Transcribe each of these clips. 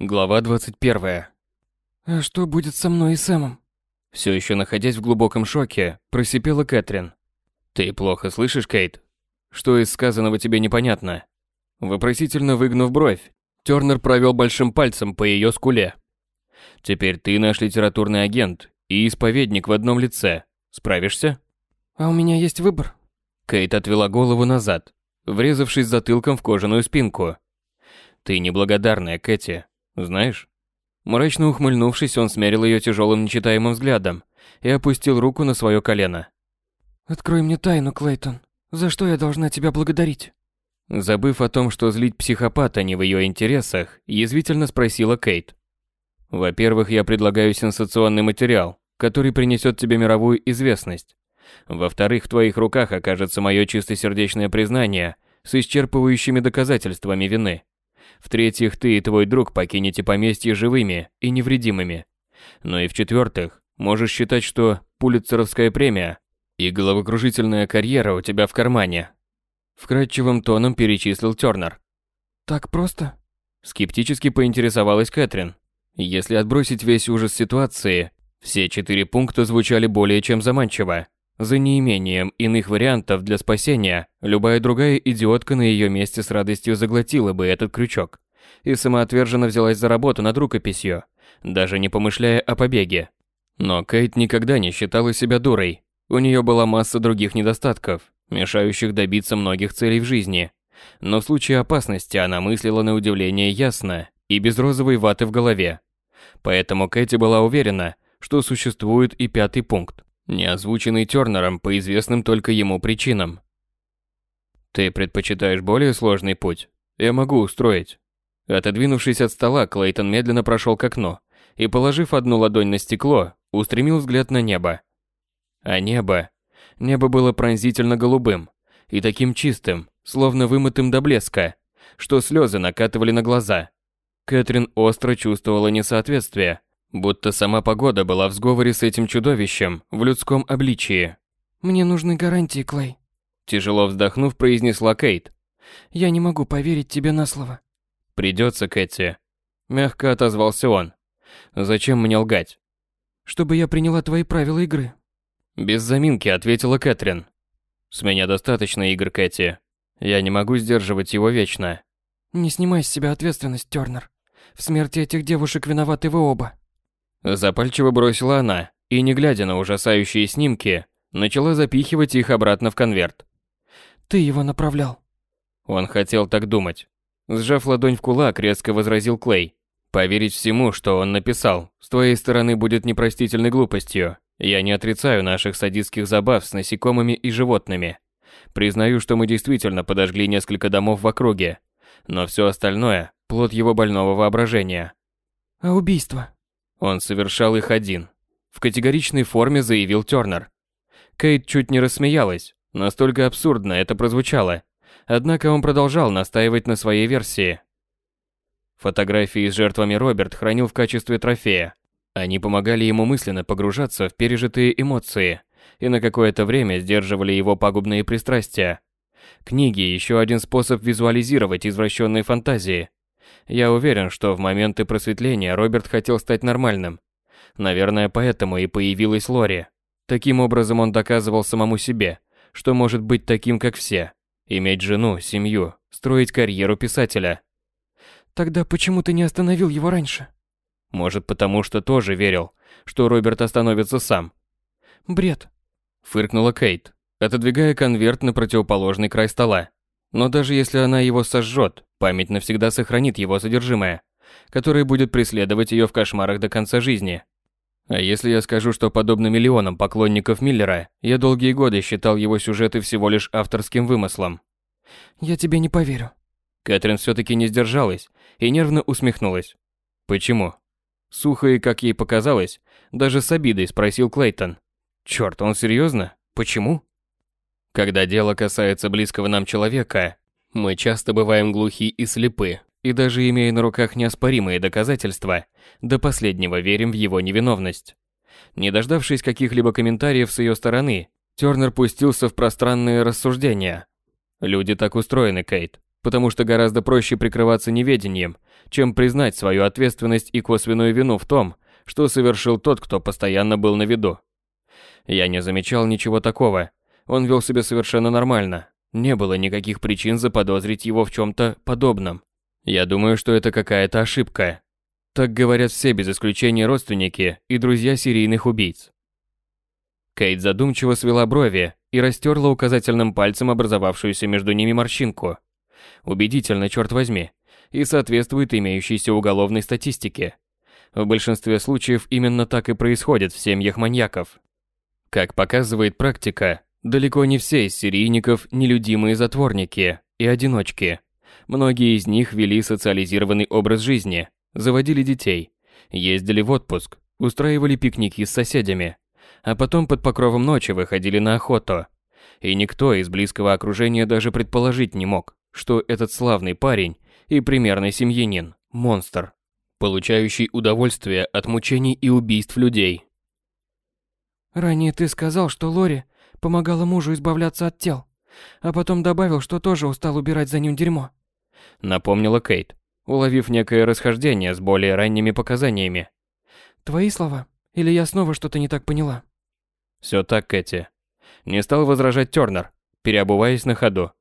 Глава 21. «А что будет со мной и Сэмом?» Все еще находясь в глубоком шоке, просипела Кэтрин. «Ты плохо слышишь, Кейт? Что из сказанного тебе непонятно?» Вопросительно выгнув бровь, Тернер провел большим пальцем по ее скуле. «Теперь ты наш литературный агент и исповедник в одном лице. Справишься?» «А у меня есть выбор?» Кейт отвела голову назад, врезавшись затылком в кожаную спинку. «Ты неблагодарная, Кэти, знаешь?» Мрачно ухмыльнувшись, он смерил ее тяжелым нечитаемым взглядом и опустил руку на свое колено. «Открой мне тайну, Клейтон. За что я должна тебя благодарить?» Забыв о том, что злить психопата не в ее интересах, язвительно спросила Кейт. «Во-первых, я предлагаю сенсационный материал, который принесет тебе мировую известность. Во-вторых, в твоих руках окажется мое чистосердечное признание с исчерпывающими доказательствами вины. В-третьих, ты и твой друг покинете поместье живыми и невредимыми. Ну и в-четвертых, можешь считать, что Пулитцеровская премия и головокружительная карьера у тебя в кармане. Вкрадчивым тоном перечислил Тёрнер. «Так просто?» Скептически поинтересовалась Кэтрин. Если отбросить весь ужас ситуации, все четыре пункта звучали более чем заманчиво. За неимением иных вариантов для спасения, любая другая идиотка на ее месте с радостью заглотила бы этот крючок и самоотверженно взялась за работу над рукописью, даже не помышляя о побеге. Но Кейт никогда не считала себя дурой. У нее была масса других недостатков, мешающих добиться многих целей в жизни. Но в случае опасности она мыслила на удивление ясно и без розовой ваты в голове. Поэтому Кэти была уверена, что существует и пятый пункт не озвученный Тёрнером по известным только ему причинам. Ты предпочитаешь более сложный путь? Я могу устроить. Отодвинувшись от стола, Клейтон медленно прошел к окну и, положив одну ладонь на стекло, устремил взгляд на небо. А небо... Небо было пронзительно голубым и таким чистым, словно вымытым до блеска, что слезы накатывали на глаза. Кэтрин остро чувствовала несоответствие Будто сама погода была в сговоре с этим чудовищем в людском обличии. «Мне нужны гарантии, Клей», – тяжело вздохнув, произнесла Кейт. «Я не могу поверить тебе на слово». «Придется, Кэти», – мягко отозвался он. «Зачем мне лгать?» «Чтобы я приняла твои правила игры». Без заминки ответила Кэтрин. «С меня достаточно игр, Кэти. Я не могу сдерживать его вечно». «Не снимай с себя ответственность, Тёрнер. В смерти этих девушек виноваты вы оба». Запальчиво бросила она и, не глядя на ужасающие снимки, начала запихивать их обратно в конверт. «Ты его направлял». Он хотел так думать. Сжав ладонь в кулак, резко возразил Клей. «Поверить всему, что он написал, с твоей стороны будет непростительной глупостью. Я не отрицаю наших садистских забав с насекомыми и животными. Признаю, что мы действительно подожгли несколько домов в округе. Но все остальное – плод его больного воображения». «А убийство?» Он совершал их один. В категоричной форме заявил Тёрнер. Кейт чуть не рассмеялась, настолько абсурдно это прозвучало. Однако он продолжал настаивать на своей версии. Фотографии с жертвами Роберт хранил в качестве трофея. Они помогали ему мысленно погружаться в пережитые эмоции и на какое-то время сдерживали его пагубные пристрастия. Книги – еще один способ визуализировать извращенные фантазии. Я уверен, что в моменты просветления Роберт хотел стать нормальным. Наверное, поэтому и появилась Лори. Таким образом он доказывал самому себе, что может быть таким, как все. Иметь жену, семью, строить карьеру писателя. Тогда почему ты не остановил его раньше? Может, потому что тоже верил, что Роберт остановится сам. Бред. Фыркнула Кейт, отодвигая конверт на противоположный край стола. Но даже если она его сожжет, память навсегда сохранит его содержимое, которое будет преследовать ее в кошмарах до конца жизни. А если я скажу, что подобно миллионам поклонников Миллера, я долгие годы считал его сюжеты всего лишь авторским вымыслом? Я тебе не поверю. Кэтрин все-таки не сдержалась и нервно усмехнулась. Почему? Сухо и, как ей показалось, даже с обидой спросил Клейтон. Черт, он серьезно? Почему? Когда дело касается близкого нам человека, мы часто бываем глухи и слепы, и даже имея на руках неоспоримые доказательства, до последнего верим в его невиновность. Не дождавшись каких-либо комментариев с ее стороны, Тернер пустился в пространные рассуждения. Люди так устроены, Кейт. потому что гораздо проще прикрываться неведением, чем признать свою ответственность и косвенную вину в том, что совершил тот, кто постоянно был на виду. Я не замечал ничего такого. Он вел себя совершенно нормально. Не было никаких причин заподозрить его в чем-то подобном. Я думаю, что это какая-то ошибка. Так говорят все без исключения родственники и друзья серийных убийц. Кейт задумчиво свела брови и растерла указательным пальцем образовавшуюся между ними морщинку. Убедительно, черт возьми, и соответствует имеющейся уголовной статистике. В большинстве случаев именно так и происходит в семьях маньяков. Как показывает практика, далеко не все из серийников нелюдимые затворники и одиночки. Многие из них вели социализированный образ жизни, заводили детей, ездили в отпуск, устраивали пикники с соседями, а потом под покровом ночи выходили на охоту. И никто из близкого окружения даже предположить не мог, что этот славный парень и примерный семьянин – монстр, получающий удовольствие от мучений и убийств людей. «Ранее ты сказал, что Лори помогала мужу избавляться от тел, а потом добавил, что тоже устал убирать за ним дерьмо», – напомнила Кейт, уловив некое расхождение с более ранними показаниями. «Твои слова? Или я снова что-то не так поняла?» «Все так, Кэти». Не стал возражать Тёрнер, переобуваясь на ходу.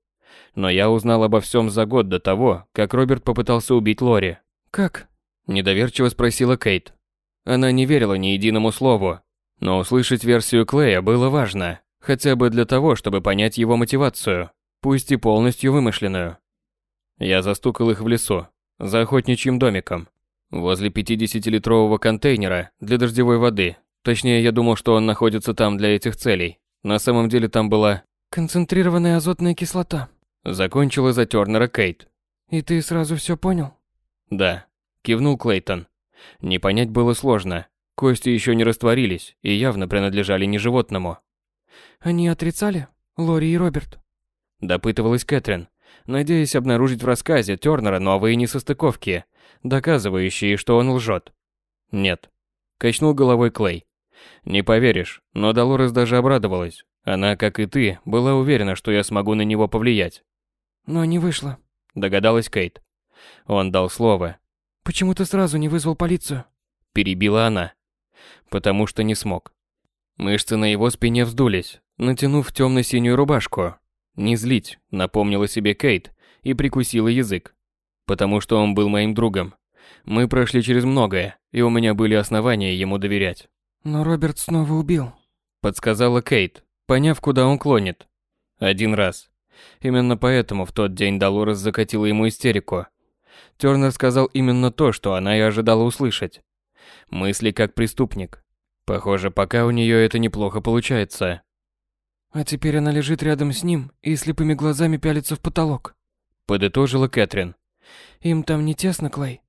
Но я узнал обо всем за год до того, как Роберт попытался убить Лори. «Как?» – недоверчиво спросила Кейт. Она не верила ни единому слову, но услышать версию Клея было важно, хотя бы для того, чтобы понять его мотивацию, пусть и полностью вымышленную. Я застукал их в лесу, за охотничьим домиком, возле 50-литрового контейнера для дождевой воды. Точнее, я думал, что он находится там для этих целей. На самом деле там была... Концентрированная азотная кислота. Закончила за Тёрнера Кейт. И ты сразу все понял? Да. Кивнул Клейтон. Не понять было сложно. Кости еще не растворились и явно принадлежали не животному. Они отрицали? Лори и Роберт? Допытывалась Кэтрин, надеясь обнаружить в рассказе Тёрнера новые несостыковки, доказывающие, что он лжет. Нет. Качнул головой Клей. Не поверишь, но Долорес даже обрадовалась. Она, как и ты, была уверена, что я смогу на него повлиять. Но не вышло. Догадалась Кейт. Он дал слово. Почему ты сразу не вызвал полицию? Перебила она. Потому что не смог. Мышцы на его спине вздулись, натянув темно-синюю рубашку. Не злить, напомнила себе Кейт и прикусила язык. Потому что он был моим другом. Мы прошли через многое, и у меня были основания ему доверять. Но Роберт снова убил. Подсказала Кейт, поняв, куда он клонит. Один раз. Именно поэтому в тот день Долорес закатила ему истерику. Тёрнер сказал именно то, что она и ожидала услышать. Мысли как преступник. Похоже, пока у нее это неплохо получается. А теперь она лежит рядом с ним и слепыми глазами пялится в потолок. Подытожила Кэтрин. Им там не тесно, Клей.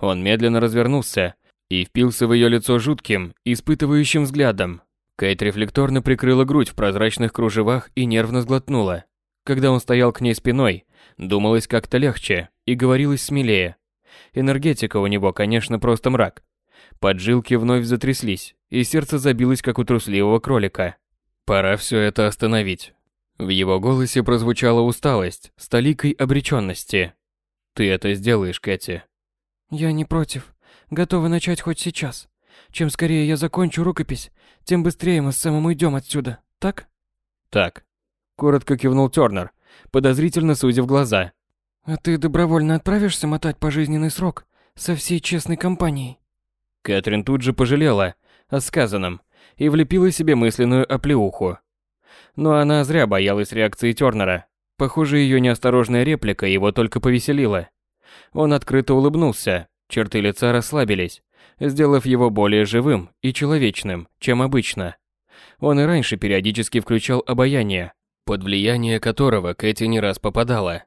Он медленно развернулся и впился в ее лицо жутким, испытывающим взглядом. Кэт рефлекторно прикрыла грудь в прозрачных кружевах и нервно сглотнула. Когда он стоял к ней спиной, думалось как-то легче и говорилось смелее. Энергетика у него, конечно, просто мрак. Поджилки вновь затряслись, и сердце забилось, как у трусливого кролика. Пора все это остановить. В его голосе прозвучала усталость, с толикой обреченности. Ты это сделаешь, Кэти. Я не против. Готова начать хоть сейчас. Чем скорее я закончу рукопись, тем быстрее мы с Сэмом уйдем отсюда, так? Так. Коротко кивнул Тёрнер, подозрительно сузив глаза. А ты добровольно отправишься мотать пожизненный срок со всей честной компанией? Кэтрин тут же пожалела о сказанном и влепила себе мысленную оплеуху. Но она зря боялась реакции Тёрнера. Похоже, ее неосторожная реплика его только повеселила. Он открыто улыбнулся, черты лица расслабились, сделав его более живым и человечным, чем обычно. Он и раньше периодически включал обаяние, под влияние которого Кэти не раз попадала.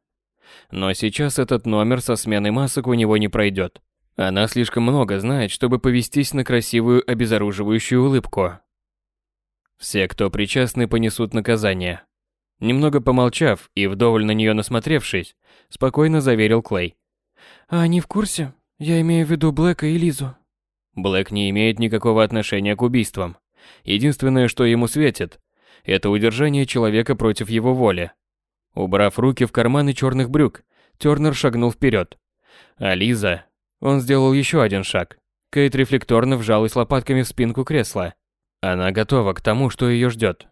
Но сейчас этот номер со сменой масок у него не пройдет. Она слишком много знает, чтобы повестись на красивую обезоруживающую улыбку. Все, кто причастны, понесут наказание. Немного помолчав и вдоволь на нее насмотревшись, спокойно заверил Клей. «А они в курсе? Я имею в виду Блэка и Лизу». Блэк не имеет никакого отношения к убийствам. Единственное, что ему светит, это удержание человека против его воли. Убрав руки в карманы черных брюк, Тернер шагнул вперед. А Лиза... Он сделал еще один шаг. Кейт рефлекторно вжалась лопатками в спинку кресла. Она готова к тому, что ее ждет.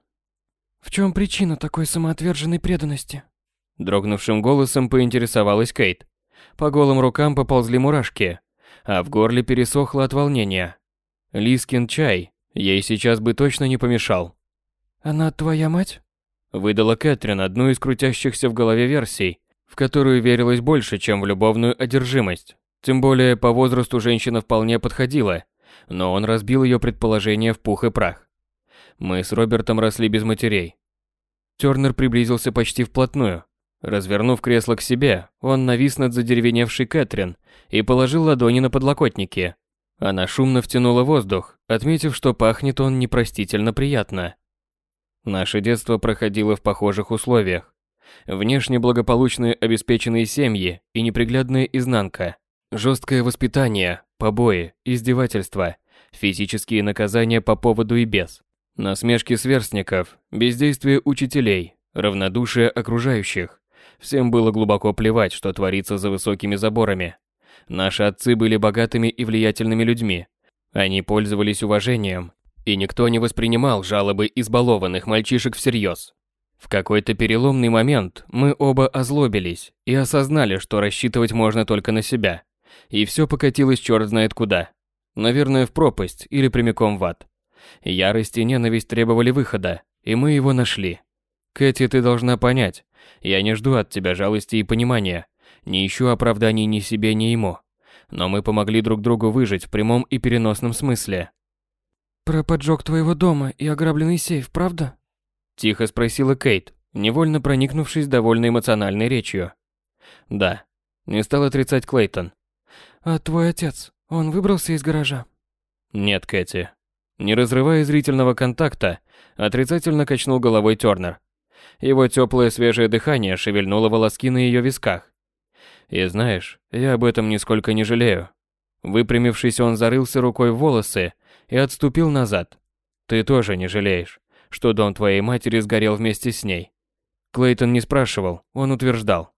«В чем причина такой самоотверженной преданности?» Дрогнувшим голосом поинтересовалась Кейт. По голым рукам поползли мурашки, а в горле пересохло от волнения. Лискин чай ей сейчас бы точно не помешал. «Она твоя мать?» Выдала Кэтрин одну из крутящихся в голове версий, в которую верилось больше, чем в любовную одержимость. Тем более по возрасту женщина вполне подходила, но он разбил ее предположение в пух и прах. Мы с Робертом росли без матерей. Тернер приблизился почти вплотную. Развернув кресло к себе, он навис над задеревеневшей Кэтрин и положил ладони на подлокотники. Она шумно втянула воздух, отметив, что пахнет он непростительно приятно. Наше детство проходило в похожих условиях. Внешне благополучные обеспеченные семьи и неприглядная изнанка. Жесткое воспитание, побои, издевательства, физические наказания по поводу и без. Насмешки сверстников, бездействие учителей, равнодушие окружающих. Всем было глубоко плевать, что творится за высокими заборами. Наши отцы были богатыми и влиятельными людьми. Они пользовались уважением, и никто не воспринимал жалобы избалованных мальчишек всерьез. В какой-то переломный момент мы оба озлобились и осознали, что рассчитывать можно только на себя. И все покатилось черт знает куда. Наверное, в пропасть или прямиком в ад. Ярость и ненависть требовали выхода, и мы его нашли. Кэти, ты должна понять, я не жду от тебя жалости и понимания, не ищу оправданий ни себе, ни ему. Но мы помогли друг другу выжить в прямом и переносном смысле. «Про поджог твоего дома и ограбленный сейф, правда?» Тихо спросила Кейт, невольно проникнувшись довольно эмоциональной речью. «Да», — не стал отрицать Клейтон. «А твой отец, он выбрался из гаража?» «Нет, Кэти, не разрывая зрительного контакта, отрицательно качнул головой Тёрнер. Его теплое свежее дыхание шевельнуло волоски на ее висках. И знаешь, я об этом нисколько не жалею. Выпрямившись, он зарылся рукой в волосы и отступил назад. Ты тоже не жалеешь, что дом твоей матери сгорел вместе с ней. Клейтон не спрашивал, он утверждал.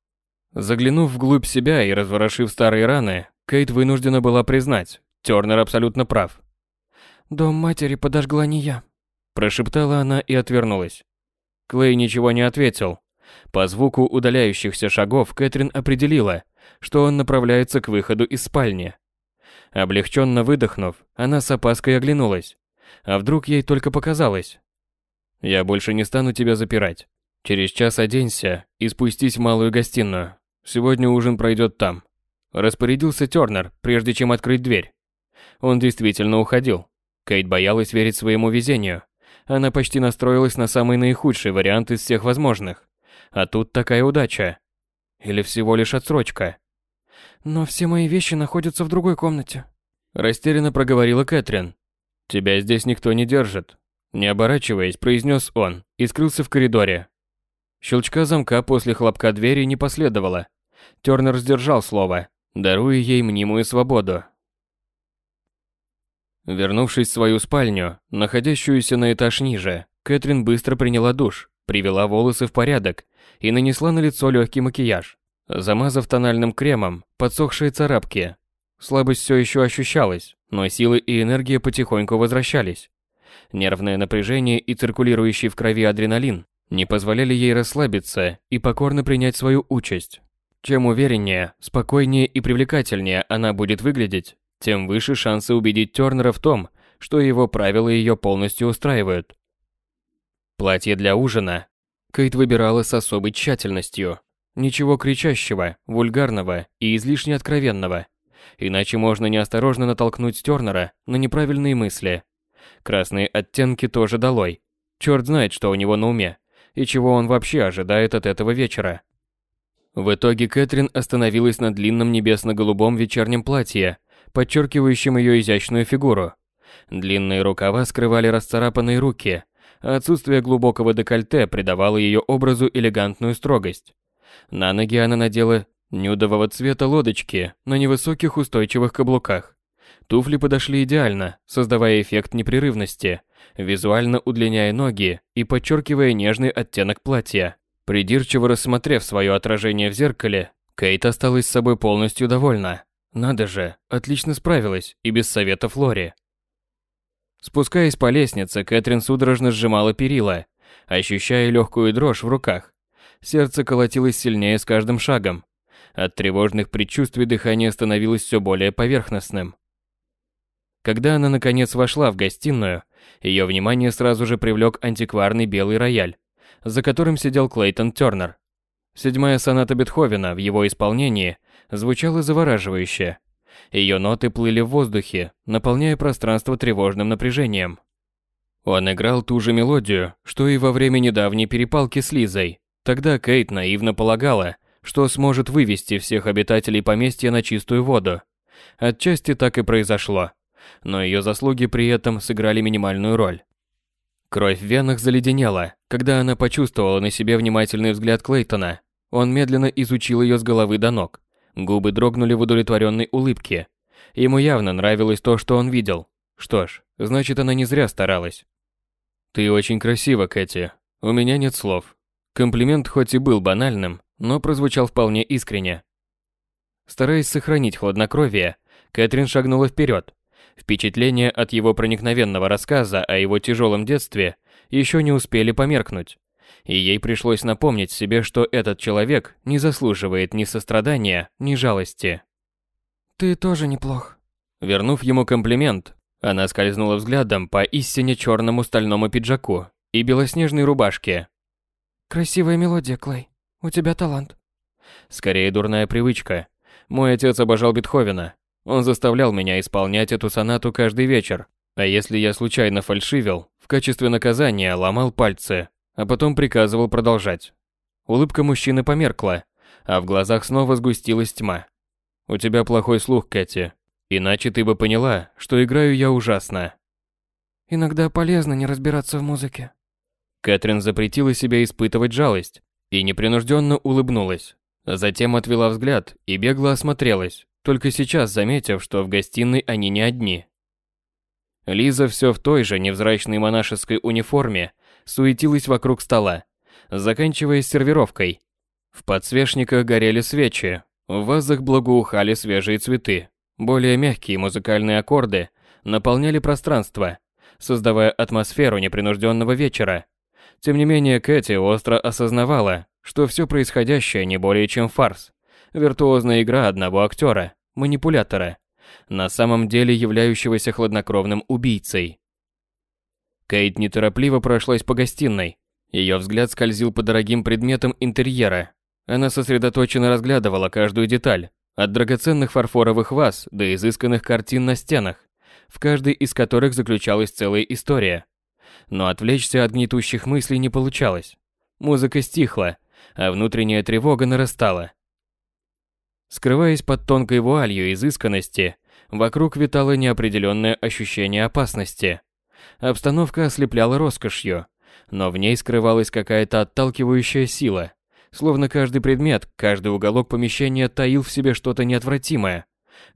Заглянув вглубь себя и разворошив старые раны, Кейт вынуждена была признать, Тёрнер абсолютно прав. «Дом матери подожгла не я», – прошептала она и отвернулась. Клей ничего не ответил. По звуку удаляющихся шагов Кэтрин определила, что он направляется к выходу из спальни. Облегченно выдохнув, она с опаской оглянулась. А вдруг ей только показалось? «Я больше не стану тебя запирать. Через час оденься и спустись в малую гостиную. Сегодня ужин пройдет там». Распорядился Тернер, прежде чем открыть дверь. Он действительно уходил. Кейт боялась верить своему везению. Она почти настроилась на самый наихудший вариант из всех возможных. А тут такая удача. Или всего лишь отсрочка. «Но все мои вещи находятся в другой комнате», – растерянно проговорила Кэтрин. «Тебя здесь никто не держит», – не оборачиваясь, произнес он и скрылся в коридоре. Щелчка замка после хлопка двери не последовало. Тернер сдержал слово, даруя ей мнимую свободу. Вернувшись в свою спальню, находящуюся на этаж ниже, Кэтрин быстро приняла душ, привела волосы в порядок и нанесла на лицо легкий макияж, замазав тональным кремом подсохшие царапки. Слабость все еще ощущалась, но силы и энергия потихоньку возвращались. Нервное напряжение и циркулирующий в крови адреналин не позволяли ей расслабиться и покорно принять свою участь. Чем увереннее, спокойнее и привлекательнее она будет выглядеть, тем выше шансы убедить Тёрнера в том, что его правила ее полностью устраивают. Платье для ужина Кейт выбирала с особой тщательностью. Ничего кричащего, вульгарного и излишне откровенного. Иначе можно неосторожно натолкнуть Тёрнера на неправильные мысли. Красные оттенки тоже долой. Черт знает, что у него на уме, и чего он вообще ожидает от этого вечера. В итоге Кэтрин остановилась на длинном небесно-голубом вечернем платье подчеркивающим ее изящную фигуру. Длинные рукава скрывали расцарапанные руки, а отсутствие глубокого декольте придавало ее образу элегантную строгость. На ноги она надела нюдового цвета лодочки на невысоких устойчивых каблуках. Туфли подошли идеально, создавая эффект непрерывности, визуально удлиняя ноги и подчеркивая нежный оттенок платья. Придирчиво рассмотрев свое отражение в зеркале, Кейт осталась с собой полностью довольна. Надо же, отлично справилась и без совета Флори. Спускаясь по лестнице, Кэтрин судорожно сжимала перила, ощущая легкую дрожь в руках. Сердце колотилось сильнее с каждым шагом. От тревожных предчувствий дыхание становилось все более поверхностным. Когда она наконец вошла в гостиную, ее внимание сразу же привлек антикварный белый рояль, за которым сидел Клейтон Тернер. Седьмая соната Бетховена в его исполнении звучала завораживающе. Ее ноты плыли в воздухе, наполняя пространство тревожным напряжением. Он играл ту же мелодию, что и во время недавней перепалки с Лизой. Тогда Кейт наивно полагала, что сможет вывести всех обитателей поместья на чистую воду. Отчасти так и произошло, но ее заслуги при этом сыграли минимальную роль. Кровь в венах заледенела, когда она почувствовала на себе внимательный взгляд Клейтона. Он медленно изучил ее с головы до ног. Губы дрогнули в удовлетворенной улыбке. Ему явно нравилось то, что он видел. Что ж, значит, она не зря старалась. «Ты очень красива, Кэти. У меня нет слов». Комплимент хоть и был банальным, но прозвучал вполне искренне. Стараясь сохранить хладнокровие, Кэтрин шагнула вперед. Впечатления от его проникновенного рассказа о его тяжелом детстве еще не успели померкнуть и ей пришлось напомнить себе, что этот человек не заслуживает ни сострадания, ни жалости. «Ты тоже неплох». Вернув ему комплимент, она скользнула взглядом по истине черному стальному пиджаку и белоснежной рубашке. «Красивая мелодия, Клей. У тебя талант». Скорее дурная привычка. Мой отец обожал Бетховена. Он заставлял меня исполнять эту сонату каждый вечер. А если я случайно фальшивил, в качестве наказания ломал пальцы, а потом приказывал продолжать. Улыбка мужчины померкла, а в глазах снова сгустилась тьма. «У тебя плохой слух, Кэти. Иначе ты бы поняла, что играю я ужасно». «Иногда полезно не разбираться в музыке». Кэтрин запретила себе испытывать жалость и непринужденно улыбнулась. Затем отвела взгляд и бегло осмотрелась, только сейчас заметив, что в гостиной они не одни. Лиза все в той же невзрачной монашеской униформе суетилась вокруг стола, заканчивая сервировкой. В подсвечниках горели свечи, в вазах благоухали свежие цветы. Более мягкие музыкальные аккорды наполняли пространство, создавая атмосферу непринужденного вечера. Тем не менее, Кэти остро осознавала, что все происходящее не более чем фарс. Виртуозная игра одного актера, манипулятора, на самом деле являющегося хладнокровным убийцей. Кейт неторопливо прошлась по гостиной. Ее взгляд скользил по дорогим предметам интерьера. Она сосредоточенно разглядывала каждую деталь, от драгоценных фарфоровых ваз до изысканных картин на стенах, в каждой из которых заключалась целая история. Но отвлечься от гнетущих мыслей не получалось. Музыка стихла, а внутренняя тревога нарастала. Скрываясь под тонкой вуалью изысканности, вокруг витало неопределенное ощущение опасности. Обстановка ослепляла роскошью, но в ней скрывалась какая-то отталкивающая сила. Словно каждый предмет, каждый уголок помещения таил в себе что-то неотвратимое.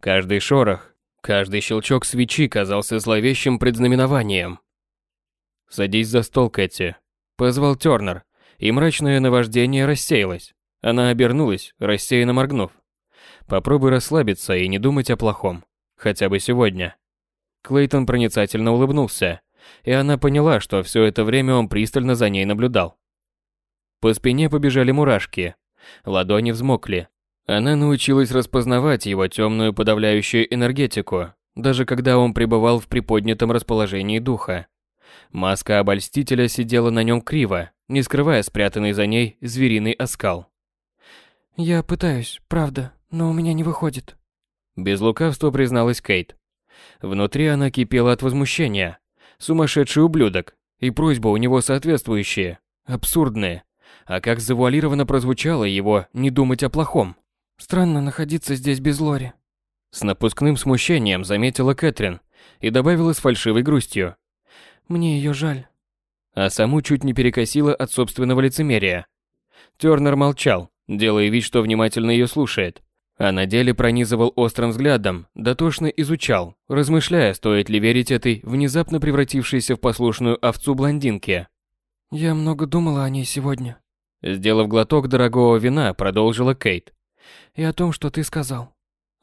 Каждый шорох, каждый щелчок свечи казался зловещим предзнаменованием. «Садись за стол, Кэти», — позвал Тёрнер, и мрачное наваждение рассеялось. Она обернулась, рассеянно моргнув. «Попробуй расслабиться и не думать о плохом. Хотя бы сегодня». Клейтон проницательно улыбнулся, и она поняла, что все это время он пристально за ней наблюдал. По спине побежали мурашки, ладони взмокли. Она научилась распознавать его темную подавляющую энергетику, даже когда он пребывал в приподнятом расположении духа. Маска обольстителя сидела на нем криво, не скрывая спрятанный за ней звериный оскал. «Я пытаюсь, правда, но у меня не выходит», – без лукавства призналась Кейт. Внутри она кипела от возмущения. Сумасшедший ублюдок. И просьба у него соответствующая. Абсурдная. А как завуалированно прозвучало его «не думать о плохом». Странно находиться здесь без Лори. С напускным смущением заметила Кэтрин и добавила с фальшивой грустью. Мне ее жаль. А саму чуть не перекосила от собственного лицемерия. Тёрнер молчал, делая вид, что внимательно ее слушает а на деле пронизывал острым взглядом, дотошно изучал, размышляя, стоит ли верить этой внезапно превратившейся в послушную овцу блондинке. «Я много думала о ней сегодня». Сделав глоток дорогого вина, продолжила Кейт. «И о том, что ты сказал».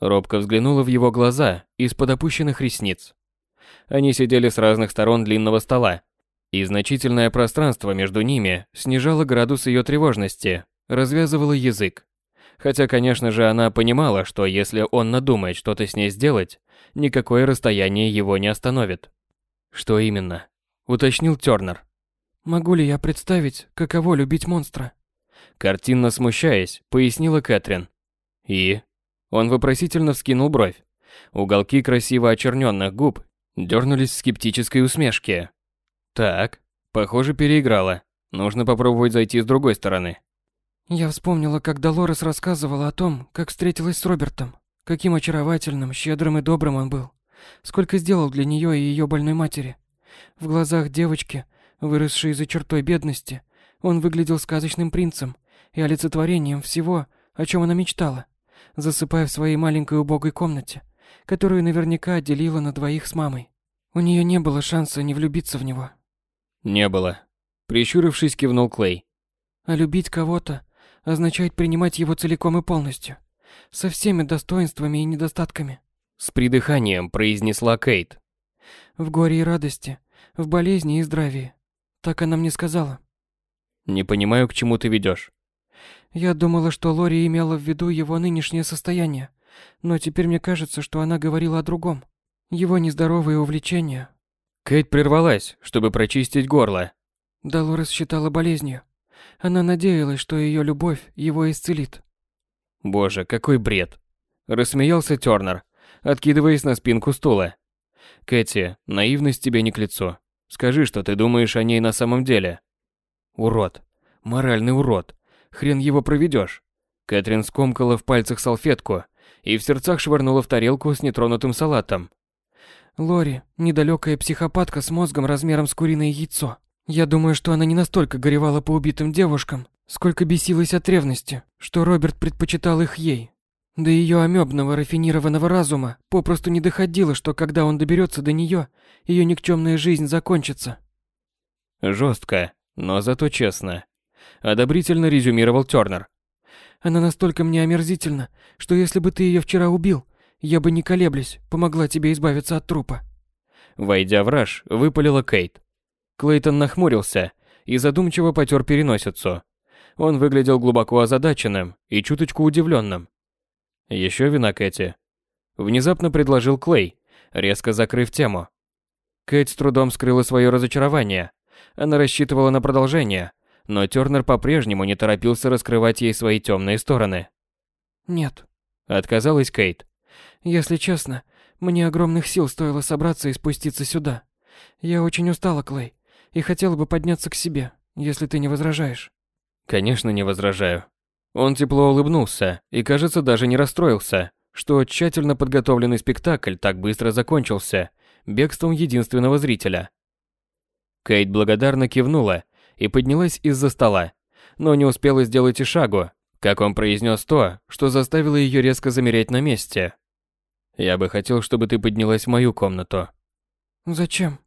Робко взглянула в его глаза из-под опущенных ресниц. Они сидели с разных сторон длинного стола, и значительное пространство между ними снижало градус ее тревожности, развязывало язык. Хотя, конечно же, она понимала, что если он надумает что-то с ней сделать, никакое расстояние его не остановит. «Что именно?» – уточнил Тёрнер. «Могу ли я представить, каково любить монстра?» Картинно смущаясь, пояснила Кэтрин. «И?» Он вопросительно вскинул бровь. Уголки красиво очерненных губ дернулись в скептической усмешке. «Так, похоже, переиграла. Нужно попробовать зайти с другой стороны». Я вспомнила, как Долорес рассказывала о том, как встретилась с Робертом. Каким очаровательным, щедрым и добрым он был. Сколько сделал для нее и ее больной матери. В глазах девочки, выросшей за чертой бедности, он выглядел сказочным принцем и олицетворением всего, о чем она мечтала, засыпая в своей маленькой убогой комнате, которую наверняка отделила на двоих с мамой. У нее не было шанса не влюбиться в него. Не было. Прищурившись, кивнул Клей. А любить кого-то означает принимать его целиком и полностью, со всеми достоинствами и недостатками. С придыханием произнесла Кейт. В горе и радости, в болезни и здравии. Так она мне сказала. Не понимаю, к чему ты ведешь. Я думала, что Лори имела в виду его нынешнее состояние, но теперь мне кажется, что она говорила о другом. Его нездоровые увлечения. Кейт прервалась, чтобы прочистить горло. Долорес считала болезнью. Она надеялась, что ее любовь его исцелит. Боже, какой бред. Рассмеялся Тёрнер, откидываясь на спинку стула. Кэти, наивность тебе не к лицу. Скажи, что ты думаешь о ней на самом деле. Урод. Моральный урод. Хрен его проведешь. Кэтрин скомкала в пальцах салфетку и в сердцах швырнула в тарелку с нетронутым салатом. Лори – недалекая психопатка с мозгом размером с куриное яйцо. Я думаю, что она не настолько горевала по убитым девушкам, сколько бесилась от ревности, что Роберт предпочитал их ей. До ее амебного рафинированного разума попросту не доходило, что когда он доберется до нее, ее никчемная жизнь закончится. Жестко, но зато честно. Одобрительно резюмировал Тёрнер. Она настолько мне омерзительна, что если бы ты ее вчера убил, я бы не колеблясь помогла тебе избавиться от трупа. Войдя в раж, выпалила Кейт. Клейтон нахмурился и задумчиво потер переносицу. Он выглядел глубоко озадаченным и чуточку удивленным. Еще вина Кэти. Внезапно предложил Клей, резко закрыв тему. Кэт с трудом скрыла свое разочарование. Она рассчитывала на продолжение, но Тёрнер по-прежнему не торопился раскрывать ей свои темные стороны. «Нет», — отказалась Кейт. «Если честно, мне огромных сил стоило собраться и спуститься сюда. Я очень устала, Клей, и хотела бы подняться к себе, если ты не возражаешь». «Конечно, не возражаю». Он тепло улыбнулся и, кажется, даже не расстроился, что тщательно подготовленный спектакль так быстро закончился бегством единственного зрителя. Кейт благодарно кивнула и поднялась из-за стола, но не успела сделать и шагу, как он произнес то, что заставило ее резко замереть на месте. «Я бы хотел, чтобы ты поднялась в мою комнату». «Зачем?»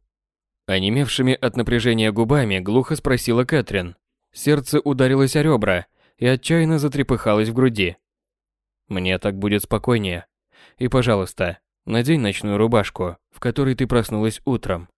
Онемевшими от напряжения губами глухо спросила Кэтрин. Сердце ударилось о ребра и отчаянно затрепыхалось в груди. «Мне так будет спокойнее. И, пожалуйста, надень ночную рубашку, в которой ты проснулась утром».